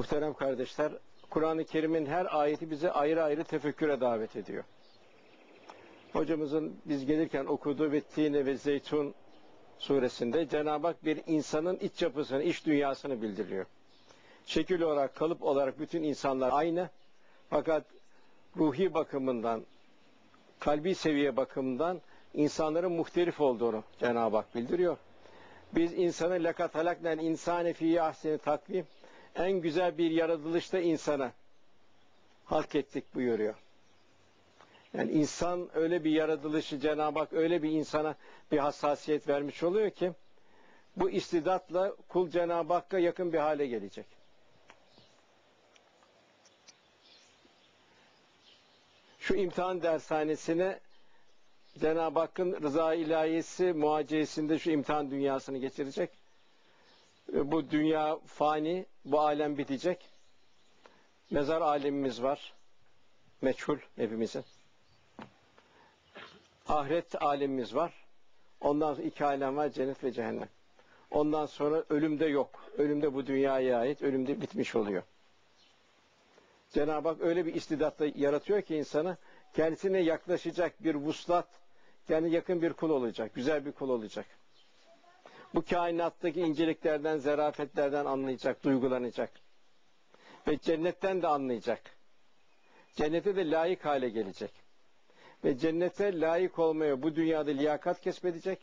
Muhterem kardeşler, Kur'an-ı Kerim'in her ayeti bize ayrı ayrı tefekküre davet ediyor. Hocamızın biz gelirken okuduğu ve Tine ve Zeytun suresinde Cenab-ı Hak bir insanın iç yapısını, iç dünyasını bildiriyor. Şekil olarak, kalıp olarak bütün insanlar aynı. Fakat ruhi bakımından, kalbi seviye bakımından insanların muhtelif olduğunu Cenab-ı Hak bildiriyor. Biz insanı lekat halaknen insane fi ahseni takvim en güzel bir yaratılışta insana halk ettik buyuruyor. Yani insan öyle bir yaratılışı Cenab-ı Hak öyle bir insana bir hassasiyet vermiş oluyor ki bu istidatla kul Cenab-ı Hakk'a yakın bir hale gelecek. Şu imtihan dershanesine Cenab-ı Hakk'ın rıza ilahisi muaciyesinde şu imtihan dünyasını geçirecek. Bu dünya fani, bu alem bitecek. Mezar alemimiz var. Meçhul hepimizin. Ahiret alemimiz var. Ondan sonra iki alem var, cennet ve cehennem. Ondan sonra ölümde yok. Ölümde bu dünyaya ait, ölümde bitmiş oluyor. Cenab-ı Hak öyle bir istidatla yaratıyor ki insanı kendisine yaklaşacak bir vuslat, kendi yakın bir kul olacak, güzel bir kul olacak. Bu kainattaki inceliklerden, zerafetlerden anlayacak, duygulanacak. Ve cennetten de anlayacak. Cennete de layık hale gelecek. Ve cennete layık olmaya bu dünyada liyakat kesbedecek.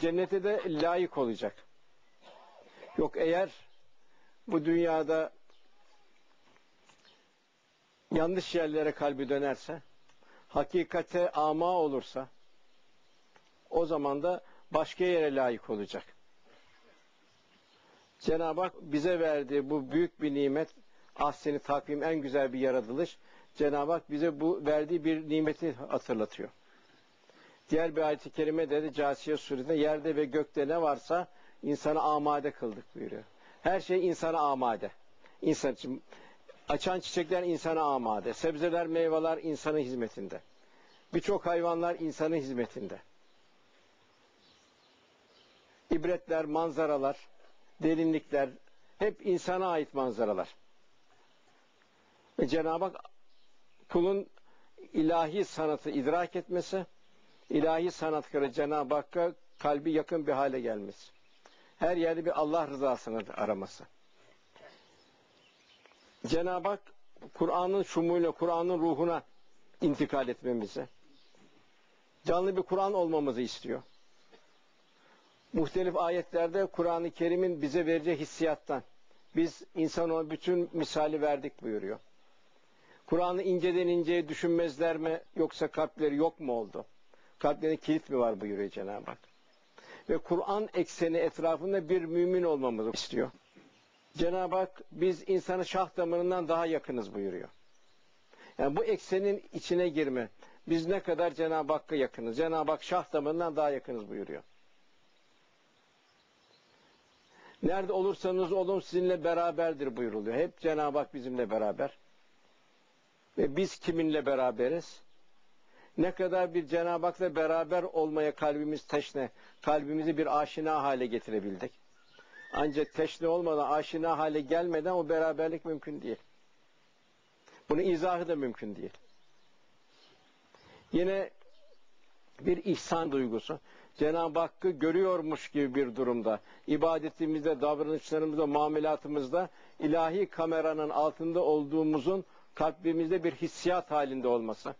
Cennete de layık olacak. Yok eğer bu dünyada yanlış yerlere kalbi dönerse, hakikate ama olursa, o zaman da başka yere layık olacak. Cenab-ı Hak bize verdiği bu büyük bir nimet, ahseni takvim en güzel bir yaratılış. Cenab-ı Hak bize bu verdiği bir nimeti hatırlatıyor. Diğer bir ayet-i kerime de Casiye suresinde yerde ve gökte ne varsa insana amade kıldık buyuruyor. Her şey insana amade. İnsan için açan çiçekler insana amade. Sebzeler, meyveler insanın hizmetinde. Birçok hayvanlar insanın hizmetinde ibretler, manzaralar, derinlikler hep insana ait manzaralar. Ve Cenab-ı Hak kulun ilahi sanatı idrak etmesi, ilahi sanatkarı Cenab-ı Hakk'a kalbi yakın bir hale gelmesi. Her yerde bir Allah rızasını araması. Cenab-ı Hak Kur'an'ın şumuyla, Kur'an'ın ruhuna intikal etmemizi, canlı bir Kur'an olmamızı istiyor muhtelif ayetlerde Kur'an-ı Kerim'in bize vereceği hissiyattan biz insana bütün misali verdik buyuruyor. Kur'an'ı inceden inceye düşünmezler mi yoksa kalpleri yok mu oldu? Kalplerine kilit mi var buyuruyor Cenab-ı Hak. Ve Kur'an ekseni etrafında bir mümin olmamızı istiyor. Cenab-ı Hak biz insanı şah damarından daha yakınız buyuruyor. Yani bu eksenin içine girme. Biz ne kadar Cenab-ı Hakk'a yakınız. Cenab-ı Hak şah damarından daha yakınız buyuruyor. Nerede olursanız olun sizinle beraberdir buyuruluyor. Hep Cenab-ı Hak bizimle beraber. Ve biz kiminle beraberiz? Ne kadar bir Cenab-ı Hak'la beraber olmaya kalbimiz teşne, kalbimizi bir aşina hale getirebildik. Ancak teşne olmadan, aşina hale gelmeden o beraberlik mümkün değil. Bunun izahı da mümkün değil. Yine bir ihsan duygusu. Cenab-ı Hakk'ı görüyormuş gibi bir durumda, ibadetimizde, davranışlarımızda, muamelatımızda ilahi kameranın altında olduğumuzun kalbimizde bir hissiyat halinde olması.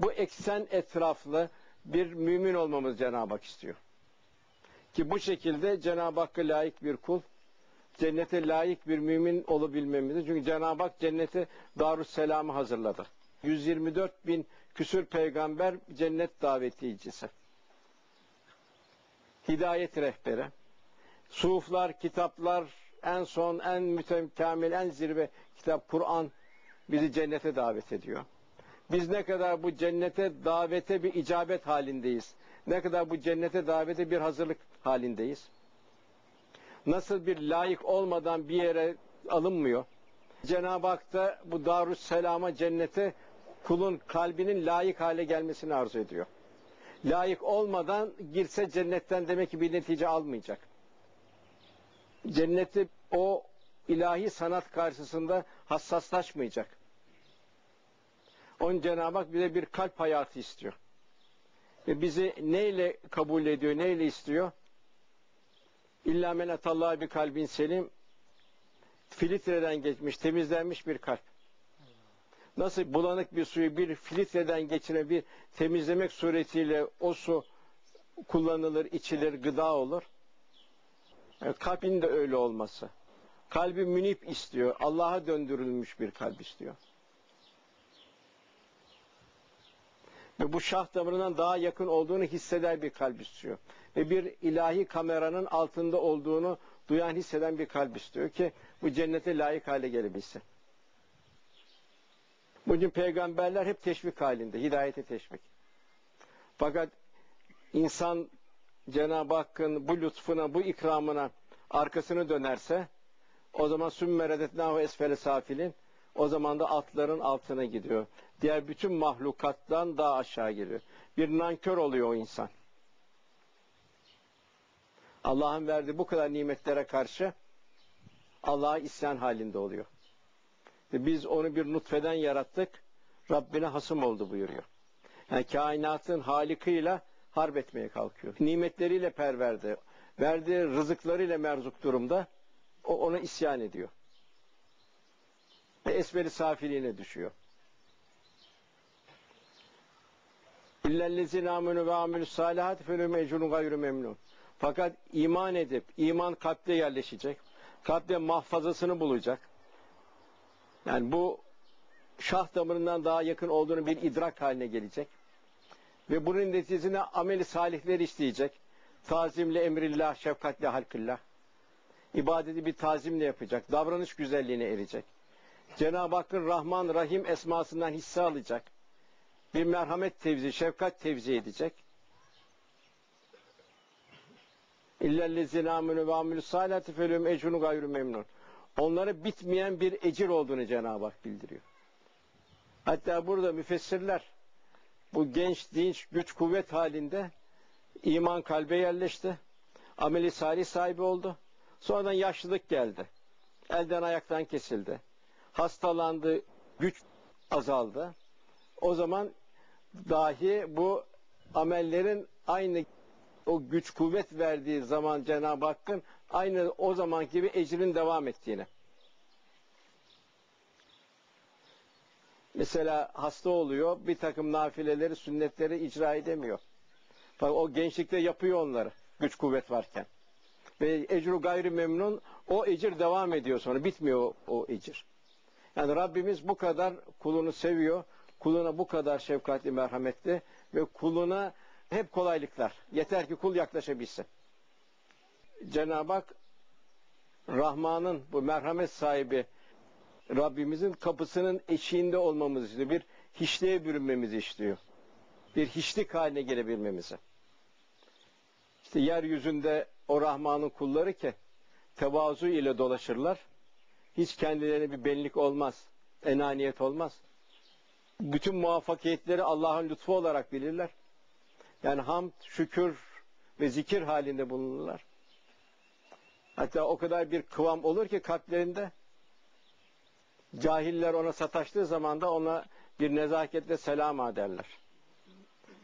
Bu eksen etraflı bir mümin olmamız Cenab-ı Hak istiyor. Ki bu şekilde Cenab-ı Hakk'a layık bir kul, cennete layık bir mümin olabilmemizi. Çünkü Cenab-ı Hak cennete Darüsselam'ı hazırladı. 124 bin küsür peygamber cennet davetiyicisi hidayet rehberi. Suflar, kitaplar, en son, en mütekamil, en zirve kitap Kur'an bizi cennete davet ediyor. Biz ne kadar bu cennete davete bir icabet halindeyiz. Ne kadar bu cennete davete bir hazırlık halindeyiz. Nasıl bir layık olmadan bir yere alınmıyor. Cenab-ı Hak da bu Darüsselam'a cennete kulun kalbinin layık hale gelmesini arzu ediyor layık olmadan girse cennetten demek ki bir netice almayacak. Cenneti o ilahi sanat karşısında hassaslaşmayacak. Onun Cenab-ı Hak bize bir kalp hayatı istiyor. Ve bizi neyle kabul ediyor, neyle istiyor? İlla men atallaha bir kalbin selim filtreden geçmiş, temizlenmiş bir kalp. Nasıl bulanık bir suyu bir filtreden geçire bir temizlemek suretiyle o su kullanılır, içilir, gıda olur. Yani kalbin de öyle olması. Kalbi münip istiyor. Allah'a döndürülmüş bir kalp istiyor. Ve bu şah damarından daha yakın olduğunu hisseder bir kalp istiyor. Ve bir ilahi kameranın altında olduğunu duyan, hisseden bir kalp istiyor ki bu cennete layık hale gelebilsin. Bugün peygamberler hep teşvik halinde, hidayete teşvik. Fakat insan Cenab-ı Hakk'ın bu lütfuna, bu ikramına arkasını dönerse o zaman sümme redetnahu esfele safilin o zaman da atların altına gidiyor. Diğer bütün mahlukattan daha aşağı geliyor. Bir nankör oluyor o insan. Allah'ın verdiği bu kadar nimetlere karşı Allah'a isyan halinde oluyor. Ve biz onu bir nutfeden yarattık. Rabbine hasım oldu buyuruyor. Yani kainatın halikıyla harp etmeye kalkıyor. Nimetleriyle perverde, verdiği rızıklarıyla merzuk durumda o ona isyan ediyor. Ve esveri safiliğine düşüyor. İllellezine amenu ve amilü salihat felü mecnun gayrı memnun. Fakat iman edip, iman kalpte yerleşecek. Kalpte mahfazasını bulacak. Yani bu şah damarından daha yakın olduğunu bir idrak haline gelecek. Ve bunun neticesinde ameli salihleri isteyecek. Tazimle emrillah, şefkatle halkillah. İbadeti bir tazimle yapacak. Davranış güzelliğine erecek. Cenab-ı Hakk'ın Rahman, Rahim esmasından hisse alacak. Bir merhamet tevzi, şefkat tevzi edecek. İllellezine aminu ve amilü salati felüm ecrunu gayrü memnun. Onlara bitmeyen bir ecir olduğunu Cenab-ı Hak bildiriyor. Hatta burada müfessirler bu genç, dinç, güç, kuvvet halinde iman kalbe yerleşti. Ameli salih sahibi oldu. Sonradan yaşlılık geldi. Elden ayaktan kesildi. Hastalandı, güç azaldı. O zaman dahi bu amellerin aynı o güç kuvvet verdiği zaman Cenab-ı Hakk'ın aynı o zaman gibi ecrin devam ettiğini. Mesela hasta oluyor, bir takım nafileleri, sünnetleri icra edemiyor. Bak o gençlikte yapıyor onları, güç kuvvet varken. Ve ecru gayri memnun, o ecir devam ediyor sonra, bitmiyor o, o ecir. Yani Rabbimiz bu kadar kulunu seviyor, kuluna bu kadar şefkatli, merhametli ve kuluna hep kolaylıklar. Yeter ki kul yaklaşabilsin. Cenab-ı Hak Rahman'ın bu merhamet sahibi Rabbimizin kapısının eşiğinde olmamızı istiyor. Bir hiçliğe bürünmemizi istiyor. Bir hiçlik haline gelebilmemizi. İşte yeryüzünde o Rahman'ın kulları ki tevazu ile dolaşırlar. Hiç kendilerine bir benlik olmaz. Enaniyet olmaz. Bütün muvaffakiyetleri Allah'ın lütfu olarak bilirler. Yani hamd, şükür ve zikir halinde bulunurlar. Hatta o kadar bir kıvam olur ki kalplerinde cahiller ona sataştığı zaman da ona bir nezaketle selam ederler.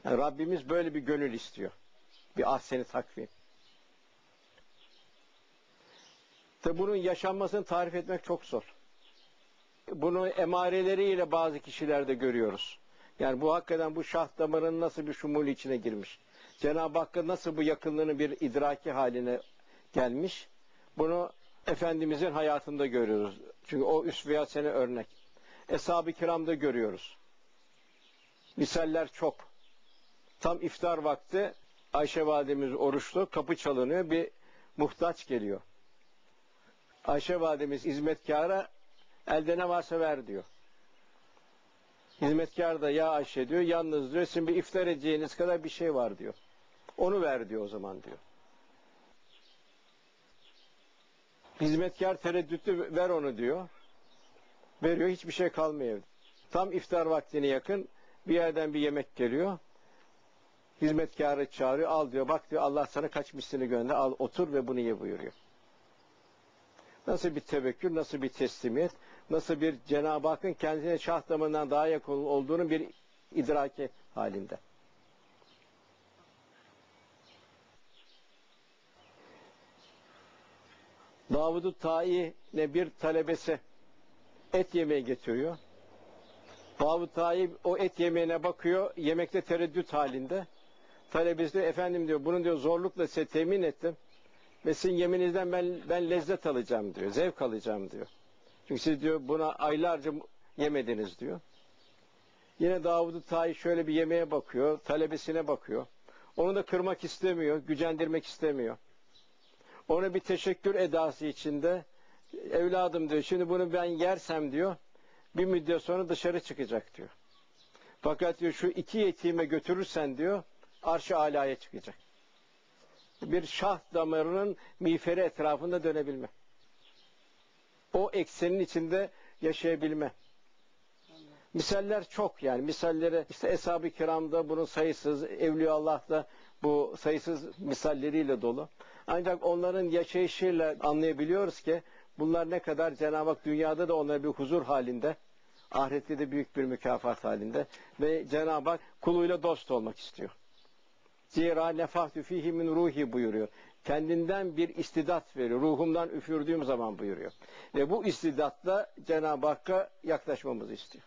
Yani Rabbimiz böyle bir gönül istiyor. Bir ahseni takvim. Tabi bunun yaşanmasını tarif etmek çok zor. Bunu emareleriyle bazı kişilerde görüyoruz. Yani bu hakikaten bu şah damarının nasıl bir şumul içine girmiş. Cenab-ı Hakk'a nasıl bu yakınlığını bir idraki haline gelmiş. Bunu Efendimizin hayatında görüyoruz. Çünkü o üsve sene örnek. Eshab-ı kiramda görüyoruz. Misaller çok. Tam iftar vakti Ayşe validemiz oruçlu, kapı çalınıyor, bir muhtaç geliyor. Ayşe validemiz hizmetkara elde ne varsa ver diyor. Hizmetkar da ya Ayşe diyor, yalnız diyor, sizin bir iftar edeceğiniz kadar bir şey var diyor. Onu ver diyor o zaman diyor. Hizmetkar tereddütlü ver onu diyor. Veriyor hiçbir şey kalmıyor. Tam iftar vaktine yakın bir yerden bir yemek geliyor. Hizmetkarı çağırıyor. Al diyor bak diyor Allah sana kaç mislini gönder. Al otur ve bunu ye buyuruyor. Nasıl bir tevekkül, nasıl bir teslimiyet, nasıl bir Cenab-ı Hakk'ın kendine şah damarından daha yakın olduğunu bir idraki halinde. Davud-u Ta'i'ne bir talebesi et yemeğe getiriyor. Davud Ta'i o et yemeğine bakıyor, yemekte tereddüt halinde. Talebesi diyor, efendim diyor, bunu diyor zorlukla size temin ettim. Ve sizin yeminizden ben, ben lezzet alacağım diyor, zevk alacağım diyor. Çünkü siz diyor buna aylarca yemediniz diyor. Yine Davud-u Ta'i şöyle bir yemeğe bakıyor, talebesine bakıyor. Onu da kırmak istemiyor, gücendirmek istemiyor. Ona bir teşekkür edası içinde evladım diyor şimdi bunu ben yersem diyor bir müddet sonra dışarı çıkacak diyor. Fakat diyor şu iki yetime götürürsen diyor arş-ı alaya çıkacak. Bir şah damarının miğferi etrafında dönebilme. O eksenin içinde yaşayabilme. Misaller çok yani. Misalleri işte Eshab-ı Kiram'da bunun sayısız, Evliya Allah'ta bu sayısız misalleriyle dolu. Ancak onların yaşayışıyla anlayabiliyoruz ki bunlar ne kadar Cenab-ı Hak dünyada da onlara bir huzur halinde, ahirette de büyük bir mükafat halinde ve Cenab-ı Hak kuluyla dost olmak istiyor. Zira nefahtü fihi min ruhi buyuruyor. Kendinden bir istidat veriyor. Ruhumdan üfürdüğüm zaman buyuruyor. Ve bu istidatla Cenab-ı Hakk'a yaklaşmamızı istiyor.